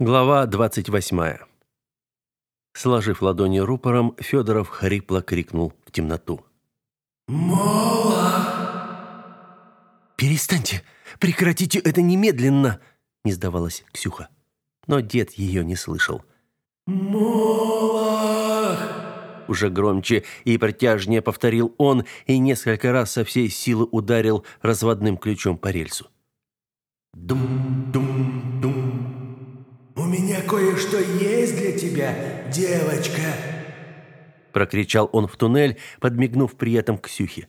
Глава 28. Сложив ладони рупором, Федоров хрипло крикнул в темноту. «Мола!» «Перестаньте! Прекратите это немедленно!» не сдавалась Ксюха. Но дед ее не слышал. «Молох!» Уже громче и протяжнее повторил он и несколько раз со всей силы ударил разводным ключом по рельсу. Дум-дум-дум. «У меня кое-что есть для тебя, девочка!» Прокричал он в туннель, подмигнув при этом Ксюхе.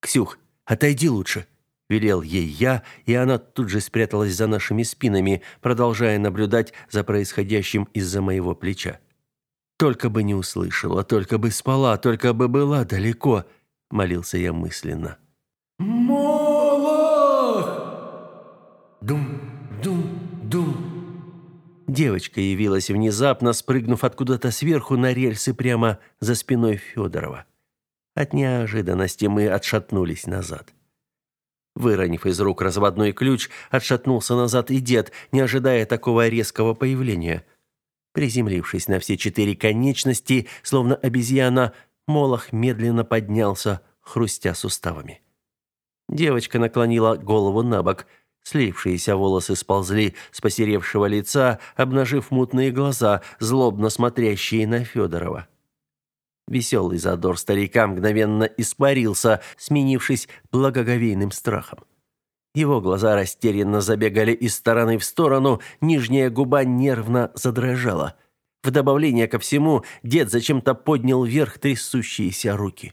«Ксюх, отойди лучше!» Велел ей я, и она тут же спряталась за нашими спинами, продолжая наблюдать за происходящим из-за моего плеча. «Только бы не услышала, только бы спала, только бы была далеко!» Молился я мысленно. «Молох!» Дум-дум-дум. Девочка явилась внезапно, спрыгнув откуда-то сверху на рельсы прямо за спиной Федорова. От неожиданности мы отшатнулись назад. Выронив из рук разводной ключ, отшатнулся назад и дед, не ожидая такого резкого появления. Приземлившись на все четыре конечности, словно обезьяна, Молох медленно поднялся, хрустя суставами. Девочка наклонила голову на бок – Слипшиеся волосы сползли с посеревшего лица, обнажив мутные глаза, злобно смотрящие на Федорова. Веселый задор старика мгновенно испарился, сменившись благоговейным страхом. Его глаза растерянно забегали из стороны в сторону, нижняя губа нервно задрожала. В добавление ко всему, дед зачем-то поднял вверх трясущиеся руки.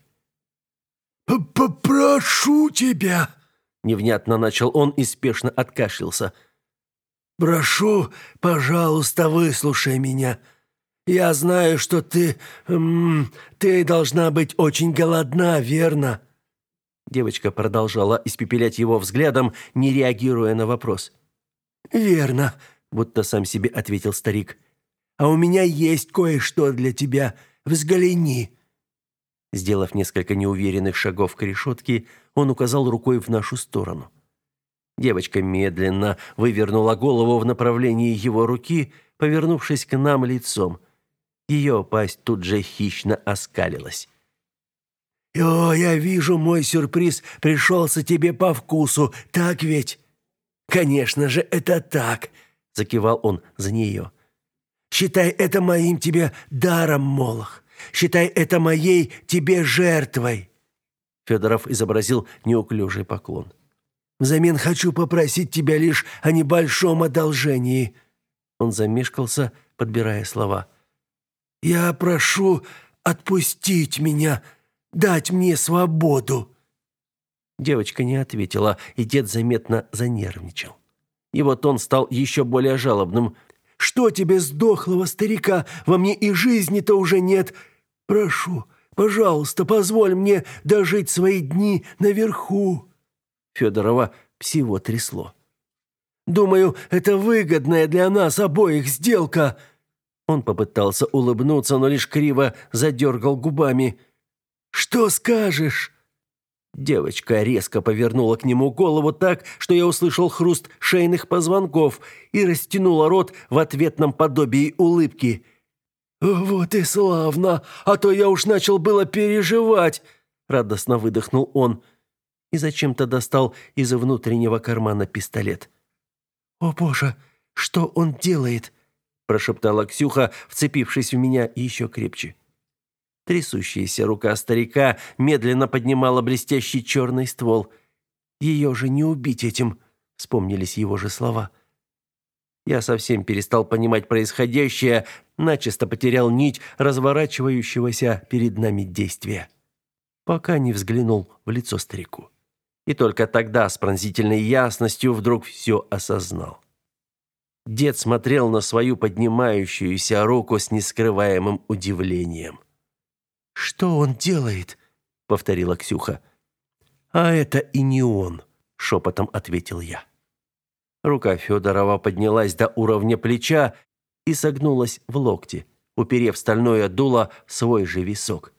«Попрошу тебя!» Невнятно начал он и спешно откашлялся. «Прошу, пожалуйста, выслушай меня. Я знаю, что ты... М, ты должна быть очень голодна, верно?» Девочка продолжала испепелять его взглядом, не реагируя на вопрос. «Верно», — будто сам себе ответил старик. «А у меня есть кое-что для тебя. Взгляни». Сделав несколько неуверенных шагов к решетке, он указал рукой в нашу сторону. Девочка медленно вывернула голову в направлении его руки, повернувшись к нам лицом. Ее пасть тут же хищно оскалилась. «О, я вижу, мой сюрприз пришелся тебе по вкусу, так ведь?» «Конечно же, это так», — закивал он за нее. «Считай это моим тебе даром, Молох. Считай это моей тебе жертвой. Федоров изобразил неуклюжий поклон. Взамен хочу попросить тебя лишь о небольшом одолжении. Он замешкался, подбирая слова. Я прошу отпустить меня, дать мне свободу. Девочка не ответила, и дед заметно занервничал. Его тон стал еще более жалобным. Что тебе сдохлого старика? Во мне и жизни-то уже нет. Прошу, пожалуйста, позволь мне дожить свои дни наверху. Федорова всего трясло. Думаю, это выгодная для нас обоих сделка. Он попытался улыбнуться, но лишь криво задергал губами. Что скажешь? Девочка резко повернула к нему голову так, что я услышал хруст шейных позвонков и растянула рот в ответном подобии улыбки. «Вот и славно! А то я уж начал было переживать!» Радостно выдохнул он и зачем-то достал из внутреннего кармана пистолет. «О боже, что он делает?» прошептала Ксюха, вцепившись в меня еще крепче. Трясущаяся рука старика медленно поднимала блестящий черный ствол. «Ее же не убить этим», — вспомнились его же слова. Я совсем перестал понимать происходящее, начисто потерял нить разворачивающегося перед нами действия. Пока не взглянул в лицо старику. И только тогда с пронзительной ясностью вдруг все осознал. Дед смотрел на свою поднимающуюся руку с нескрываемым удивлением. «Что он делает?» — повторила Ксюха. «А это и не он», — шепотом ответил я. Рука Федорова поднялась до уровня плеча и согнулась в локте, уперев стальное дуло в свой же висок.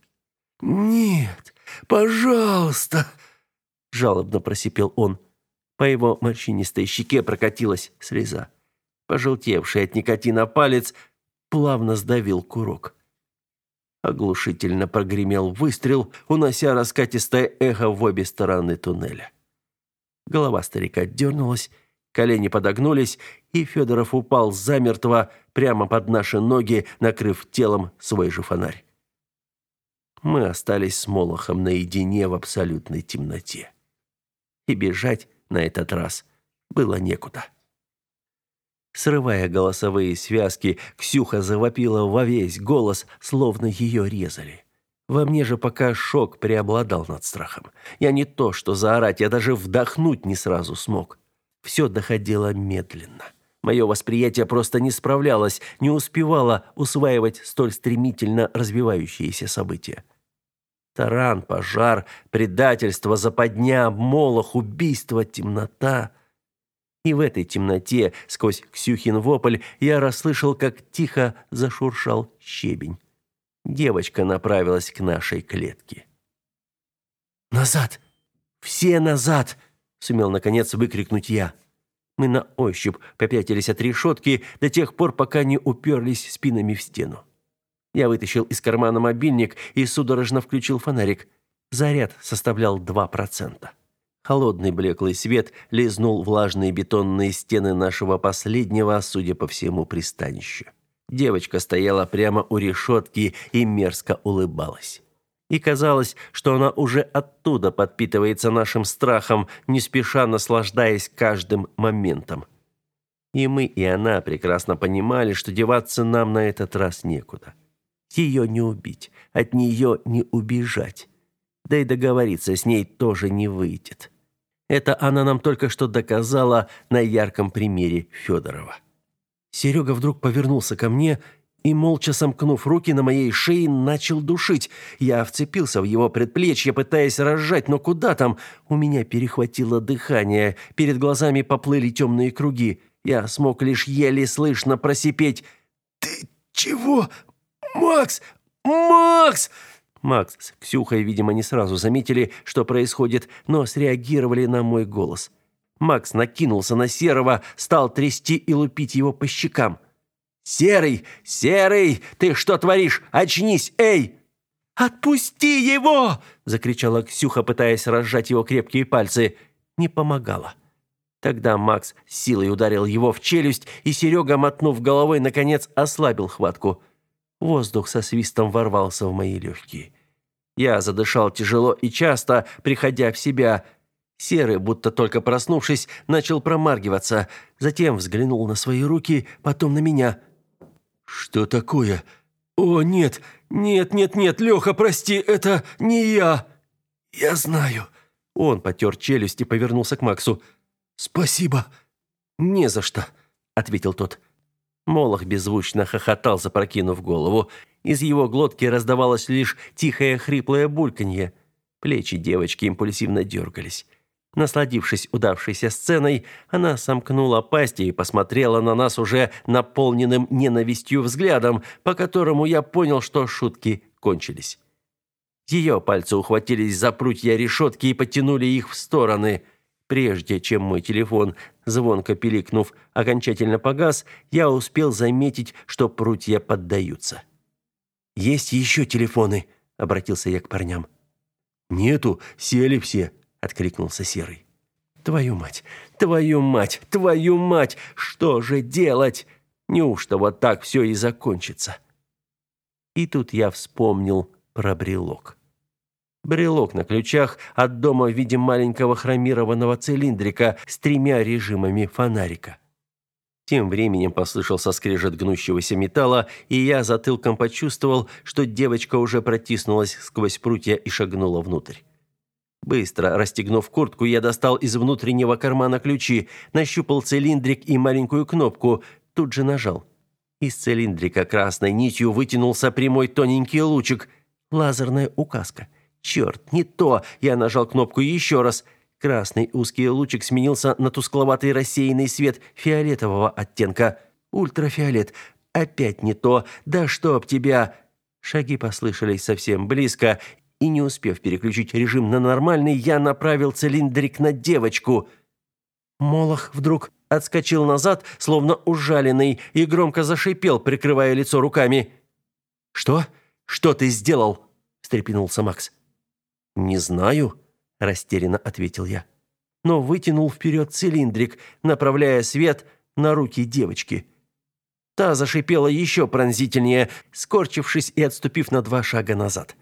«Нет, пожалуйста!» – жалобно просипел он. По его морщинистой щеке прокатилась слеза. Пожелтевший от никотина палец плавно сдавил курок. Оглушительно прогремел выстрел, унося раскатистое эхо в обе стороны туннеля. Голова старика дернулась, колени подогнулись, и Федоров упал замертво прямо под наши ноги, накрыв телом свой же фонарь. Мы остались с Молохом наедине в абсолютной темноте. И бежать на этот раз было некуда. Срывая голосовые связки, Ксюха завопила во весь голос, словно ее резали. Во мне же пока шок преобладал над страхом. Я не то, что заорать, я даже вдохнуть не сразу смог. Все доходило медленно. Мое восприятие просто не справлялось, не успевало усваивать столь стремительно развивающиеся события. Таран, пожар, предательство, западня, молох, убийство, темнота. И в этой темноте, сквозь Ксюхин вопль, я расслышал, как тихо зашуршал щебень. Девочка направилась к нашей клетке. «Назад! Все назад!» — сумел, наконец, выкрикнуть я. Мы на ощупь попятились от решетки до тех пор, пока не уперлись спинами в стену. Я вытащил из кармана мобильник и судорожно включил фонарик. Заряд составлял 2%. Холодный блеклый свет лизнул влажные бетонные стены нашего последнего, судя по всему, пристанища. Девочка стояла прямо у решетки и мерзко улыбалась. И казалось, что она уже оттуда подпитывается нашим страхом, не спеша наслаждаясь каждым моментом. И мы, и она прекрасно понимали, что деваться нам на этот раз некуда. Ее не убить, от нее не убежать. Да и договориться с ней тоже не выйдет. Это она нам только что доказала на ярком примере Федорова. Серега вдруг повернулся ко мне и, молча сомкнув руки на моей шее, начал душить. Я вцепился в его предплечье, пытаясь разжать, но куда там? У меня перехватило дыхание, перед глазами поплыли темные круги. Я смог лишь еле слышно просипеть. «Ты чего? Макс! Макс!» Макс с Ксюхой, видимо, не сразу заметили, что происходит, но среагировали на мой голос. Макс накинулся на Серого, стал трясти и лупить его по щекам. «Серый! Серый! Ты что творишь? Очнись, эй!» «Отпусти его!» – закричала Ксюха, пытаясь разжать его крепкие пальцы. Не помогало. Тогда Макс силой ударил его в челюсть, и Серега, мотнув головой, наконец ослабил хватку. Воздух со свистом ворвался в мои легкие. Я задышал тяжело и часто, приходя в себя. Серый, будто только проснувшись, начал промаргиваться, затем взглянул на свои руки, потом на меня. «Что такое? О, нет, нет, нет, нет, Леха, прости, это не я!» «Я знаю». Он потер челюсть и повернулся к Максу. «Спасибо». «Не за что», — ответил тот. Молох беззвучно хохотал, запрокинув голову. Из его глотки раздавалось лишь тихое хриплое бульканье. Плечи девочки импульсивно дергались. Насладившись удавшейся сценой, она сомкнула пасть и посмотрела на нас уже наполненным ненавистью взглядом, по которому я понял, что шутки кончились. Ее пальцы ухватились за прутья решетки и потянули их в стороны – Прежде чем мой телефон, звонко пиликнув, окончательно погас, я успел заметить, что прутья поддаются. «Есть еще телефоны?» — обратился я к парням. «Нету, сели все», — откликнулся Серый. «Твою мать! Твою мать! Твою мать! Что же делать? Неужто вот так все и закончится?» И тут я вспомнил про брелок. Брелок на ключах от дома в виде маленького хромированного цилиндрика с тремя режимами фонарика. Тем временем послышался скрежет гнущегося металла, и я затылком почувствовал, что девочка уже протиснулась сквозь прутья и шагнула внутрь. Быстро расстегнув куртку, я достал из внутреннего кармана ключи, нащупал цилиндрик и маленькую кнопку, тут же нажал. Из цилиндрика красной нитью вытянулся прямой тоненький лучик, лазерная указка – Черт, не то. Я нажал кнопку еще раз. Красный узкий лучик сменился на тускловатый рассеянный свет фиолетового оттенка. Ультрафиолет. Опять не то. Да чтоб тебя. Шаги послышались совсем близко, и не успев переключить режим на нормальный, я направил цилиндрик на девочку. Молох вдруг отскочил назад, словно ужаленный, и громко зашипел, прикрывая лицо руками. «Что? Что ты сделал?» – встрепенулся Макс. «Не знаю», – растерянно ответил я. Но вытянул вперед цилиндрик, направляя свет на руки девочки. Та зашипела еще пронзительнее, скорчившись и отступив на два шага назад.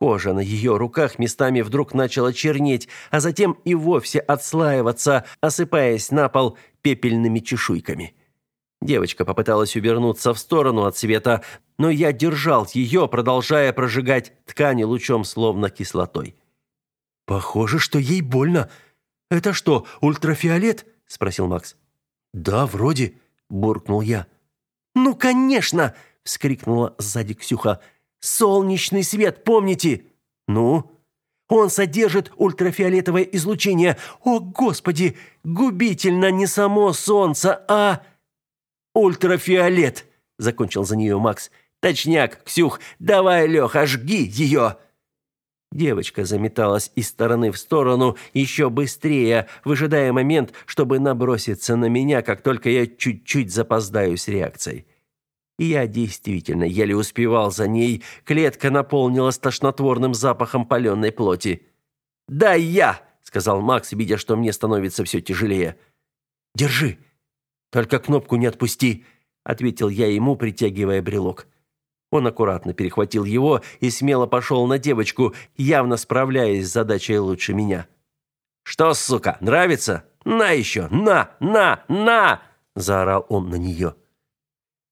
Кожа на ее руках местами вдруг начала чернеть, а затем и вовсе отслаиваться, осыпаясь на пол пепельными чешуйками. Девочка попыталась увернуться в сторону от света, но я держал ее, продолжая прожигать ткани лучом, словно кислотой. «Похоже, что ей больно. Это что, ультрафиолет?» – спросил Макс. «Да, вроде», – буркнул я. «Ну, конечно!» – вскрикнула сзади Ксюха. Солнечный свет, помните? Ну, он содержит ультрафиолетовое излучение. О, господи, губительно не само солнце, а ультрафиолет, закончил за нее Макс. Точняк, Ксюх, давай, Леха, жги ее!» Девочка заметалась из стороны в сторону еще быстрее, выжидая момент, чтобы наброситься на меня, как только я чуть-чуть запоздаю с реакцией. И я действительно еле успевал за ней, клетка наполнилась тошнотворным запахом паленой плоти. «Да я!» — сказал Макс, видя, что мне становится все тяжелее. «Держи! Только кнопку не отпусти!» — ответил я ему, притягивая брелок. Он аккуратно перехватил его и смело пошел на девочку, явно справляясь с задачей лучше меня. «Что, сука, нравится? На еще! На! На! На!» – заорал он на нее.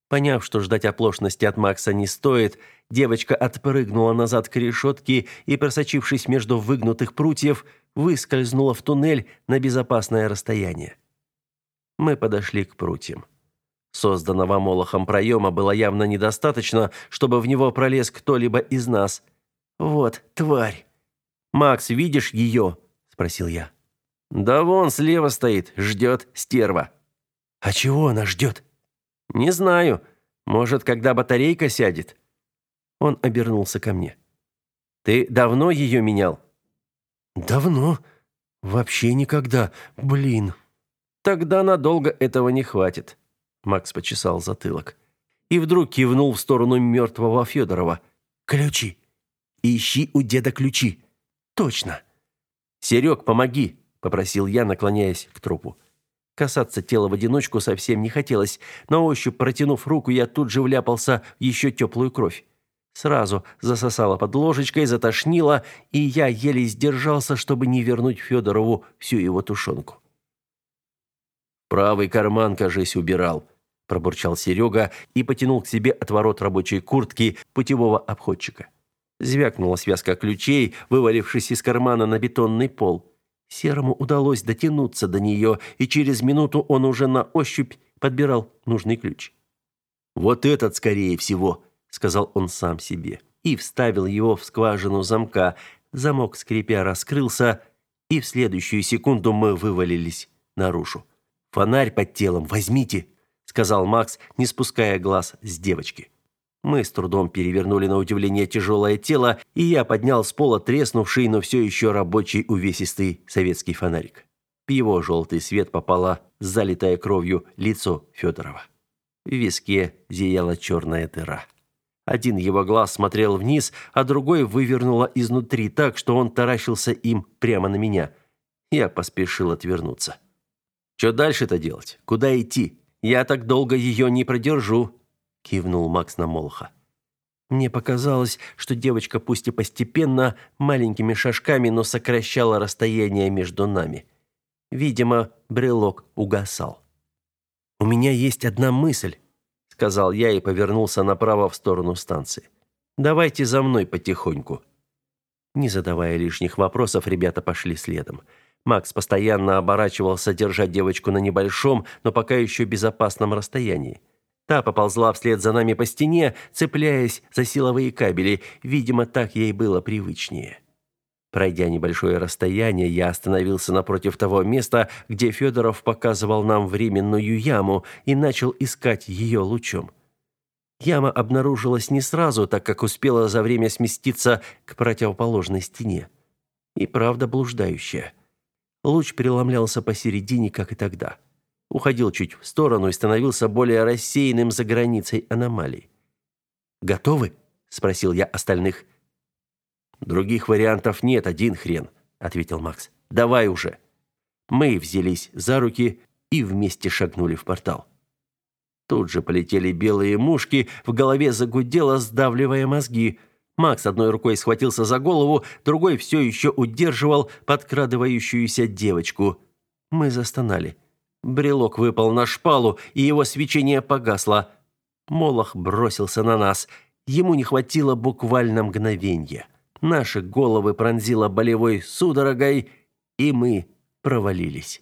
Поняв, что ждать оплошности от Макса не стоит, девочка отпрыгнула назад к решетке и, просочившись между выгнутых прутьев, выскользнула в туннель на безопасное расстояние. Мы подошли к прутьям. Созданного Молохом проема было явно недостаточно, чтобы в него пролез кто-либо из нас. «Вот, тварь!» «Макс, видишь ее?» – спросил я. «Да вон слева стоит, ждет стерва». «А чего она ждет?» Не знаю. Может, когда батарейка сядет. Он обернулся ко мне. Ты давно ее менял? Давно. Вообще никогда. Блин. Тогда надолго этого не хватит. Макс почесал затылок и вдруг кивнул в сторону мертвого Федорова. Ключи. Ищи у деда ключи. Точно. Серег, помоги, попросил я, наклоняясь к трупу. Касаться тела в одиночку совсем не хотелось. На ощупь, протянув руку, я тут же вляпался в еще теплую кровь. Сразу засосало под ложечкой, затошнило, и я еле сдержался, чтобы не вернуть Федорову всю его тушенку. «Правый карман, кажись, убирал», – пробурчал Серега и потянул к себе отворот рабочей куртки путевого обходчика. Звякнула связка ключей, вывалившись из кармана на бетонный пол. Серому удалось дотянуться до нее, и через минуту он уже на ощупь подбирал нужный ключ. «Вот этот, скорее всего», — сказал он сам себе, и вставил его в скважину замка. Замок, скрипя, раскрылся, и в следующую секунду мы вывалились наружу. «Фонарь под телом возьмите», — сказал Макс, не спуская глаз с девочки. Мы с трудом перевернули на удивление тяжелое тело, и я поднял с пола треснувший, но все еще рабочий увесистый советский фонарик. Его желтый свет попало залитое кровью лицо Федорова. В виске зияла черная дыра. Один его глаз смотрел вниз, а другой вывернуло изнутри так, что он таращился им прямо на меня. Я поспешил отвернуться. «Что дальше-то делать? Куда идти? Я так долго ее не продержу», кивнул Макс на Молоха. Мне показалось, что девочка пусть и постепенно, маленькими шажками, но сокращала расстояние между нами. Видимо, брелок угасал. «У меня есть одна мысль», — сказал я и повернулся направо в сторону станции. «Давайте за мной потихоньку». Не задавая лишних вопросов, ребята пошли следом. Макс постоянно оборачивался, держа девочку на небольшом, но пока еще безопасном расстоянии. Та поползла вслед за нами по стене, цепляясь за силовые кабели. Видимо, так ей было привычнее. Пройдя небольшое расстояние, я остановился напротив того места, где Федоров показывал нам временную яму и начал искать ее лучом. Яма обнаружилась не сразу, так как успела за время сместиться к противоположной стене. И правда блуждающая. Луч преломлялся посередине, как и тогда. Уходил чуть в сторону и становился более рассеянным за границей аномалий. «Готовы?» — спросил я остальных. «Других вариантов нет, один хрен», — ответил Макс. «Давай уже». Мы взялись за руки и вместе шагнули в портал. Тут же полетели белые мушки, в голове загудело, сдавливая мозги. Макс одной рукой схватился за голову, другой все еще удерживал подкрадывающуюся девочку. Мы застонали. Брелок выпал на шпалу, и его свечение погасло. Молох бросился на нас. Ему не хватило буквально мгновения. Наши головы пронзило болевой судорогой, и мы провалились.